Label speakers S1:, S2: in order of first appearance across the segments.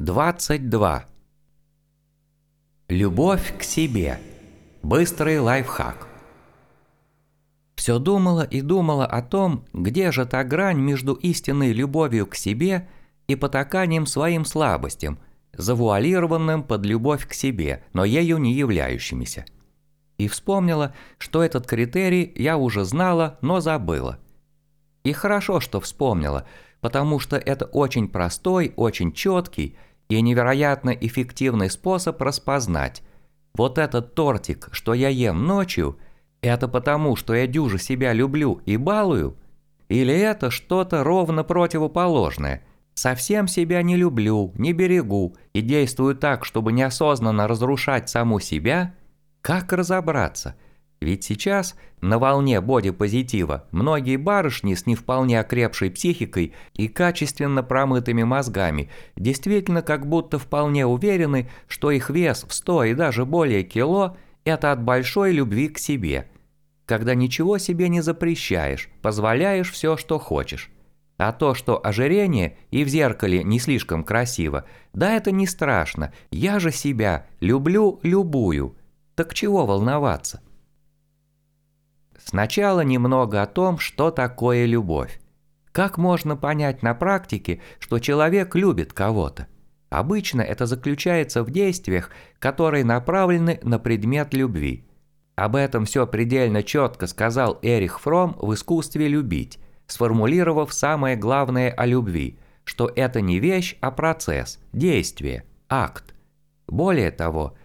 S1: 22. Любовь к себе. Быстрый лайфхак. Все думала и думала о том, где же та грань между истинной любовью к себе и потаканием своим слабостям, завуалированным под любовь к себе, но ею не являющимися. И вспомнила, что этот критерий я уже знала, но забыла. И хорошо, что вспомнила, потому что это очень простой, очень четкий – и невероятно эффективный способ распознать. Вот этот тортик, что я ем ночью, это потому, что я дюже себя люблю и балую? Или это что-то ровно противоположное? Совсем себя не люблю, не берегу и действую так, чтобы неосознанно разрушать саму себя? Как разобраться – ведь сейчас, на волне бодипозитива, многие барышни с не вполне окрепшей психикой и качественно промытыми мозгами действительно как будто вполне уверены, что их вес в 100 и даже более кило – это от большой любви к себе. Когда ничего себе не запрещаешь, позволяешь все, что хочешь. А то, что ожирение и в зеркале не слишком красиво, да это не страшно, я же себя люблю любую. Так чего волноваться? Сначала немного о том, что такое любовь. Как можно понять на практике, что человек любит кого-то? Обычно это заключается в действиях, которые направлены на предмет любви. Об этом все предельно четко сказал Эрих Фром в «Искусстве любить», сформулировав самое главное о любви, что это не вещь, а процесс, действие, акт. Более того,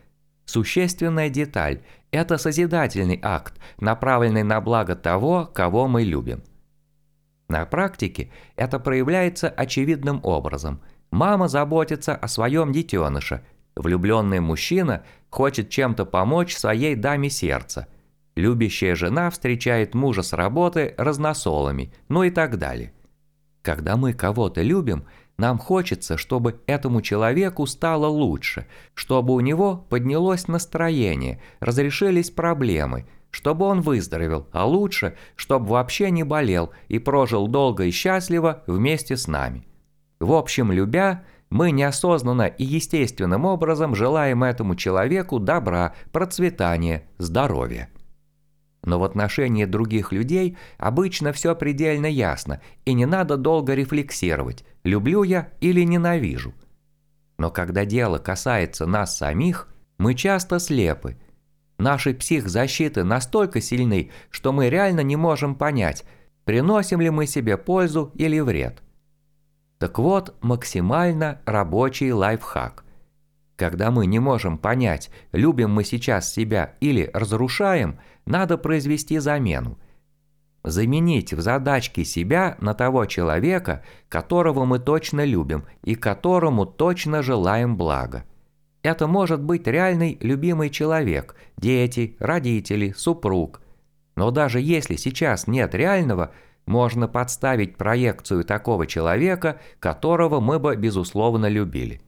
S1: Существенная деталь – это созидательный акт, направленный на благо того, кого мы любим. На практике это проявляется очевидным образом. Мама заботится о своем детеныше, влюбленный мужчина хочет чем-то помочь своей даме сердца, любящая жена встречает мужа с работы разносолами, ну и так далее. Когда мы кого-то любим – нам хочется, чтобы этому человеку стало лучше, чтобы у него поднялось настроение, разрешились проблемы, чтобы он выздоровел, а лучше, чтобы вообще не болел и прожил долго и счастливо вместе с нами. В общем, любя, мы неосознанно и естественным образом желаем этому человеку добра, процветания, здоровья. Но в отношении других людей обычно все предельно ясно, и не надо долго рефлексировать, люблю я или ненавижу. Но когда дело касается нас самих, мы часто слепы. Наши психзащиты настолько сильны, что мы реально не можем понять, приносим ли мы себе пользу или вред. Так вот, максимально рабочий лайфхак. Когда мы не можем понять, любим мы сейчас себя или разрушаем, надо произвести замену. Заменить в задачке себя на того человека, которого мы точно любим и которому точно желаем блага. Это может быть реальный любимый человек, дети, родители, супруг. Но даже если сейчас нет реального, можно подставить проекцию такого человека, которого мы бы безусловно любили.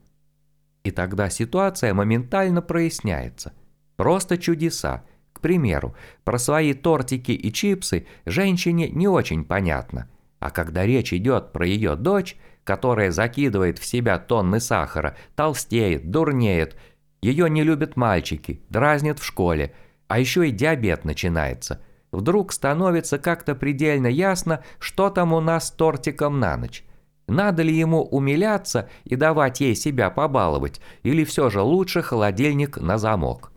S1: И тогда ситуация моментально проясняется. Просто чудеса. К примеру, про свои тортики и чипсы женщине не очень понятно. А когда речь идет про ее дочь, которая закидывает в себя тонны сахара, толстеет, дурнеет, ее не любят мальчики, дразнят в школе, а еще и диабет начинается. Вдруг становится как-то предельно ясно, что там у нас с тортиком на ночь. Надо ли ему умиляться и давать ей себя побаловать, или все же лучше холодильник на замок?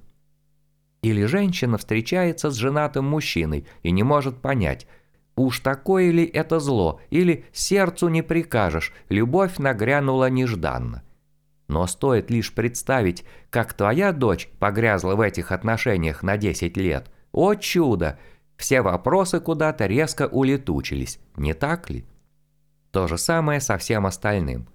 S1: Или женщина встречается с женатым мужчиной и не может понять, уж такое ли это зло, или сердцу не прикажешь, любовь нагрянула нежданно. Но стоит лишь представить, как твоя дочь погрязла в этих отношениях на 10 лет. О чудо! Все вопросы куда-то резко улетучились, не так ли? То же самое со всем остальным.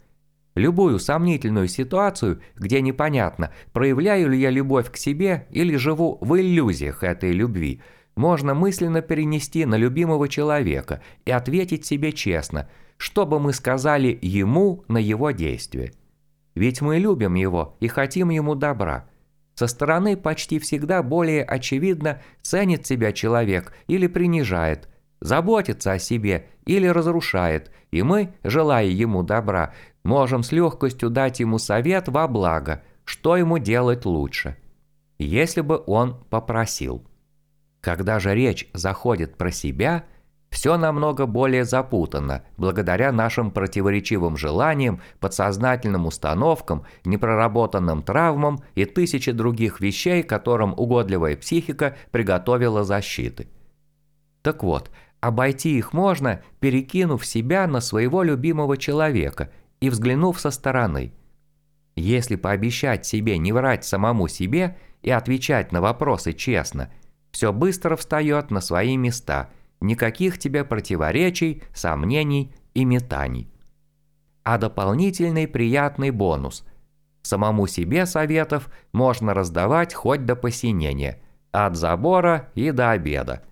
S1: Любую сомнительную ситуацию, где непонятно, проявляю ли я любовь к себе или живу в иллюзиях этой любви, можно мысленно перенести на любимого человека и ответить себе честно, что бы мы сказали ему на его действие. Ведь мы любим его и хотим ему добра. Со стороны почти всегда более очевидно, ценит себя человек или принижает – заботится о себе или разрушает, и мы, желая ему добра, можем с легкостью дать ему совет во благо, что ему делать лучше, если бы он попросил. Когда же речь заходит про себя, все намного более запутанно, благодаря нашим противоречивым желаниям, подсознательным установкам, непроработанным травмам и тысяче других вещей, которым угодливая психика приготовила защиты. Так вот, обойти их можно, перекинув себя на своего любимого человека и взглянув со стороны. Если пообещать себе не врать самому себе и отвечать на вопросы честно – все быстро встает на свои места, никаких тебе противоречий, сомнений и метаний. А дополнительный приятный бонус. Самому себе советов можно раздавать хоть до посинения, от забора и до обеда.